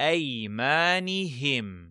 أيمانهم.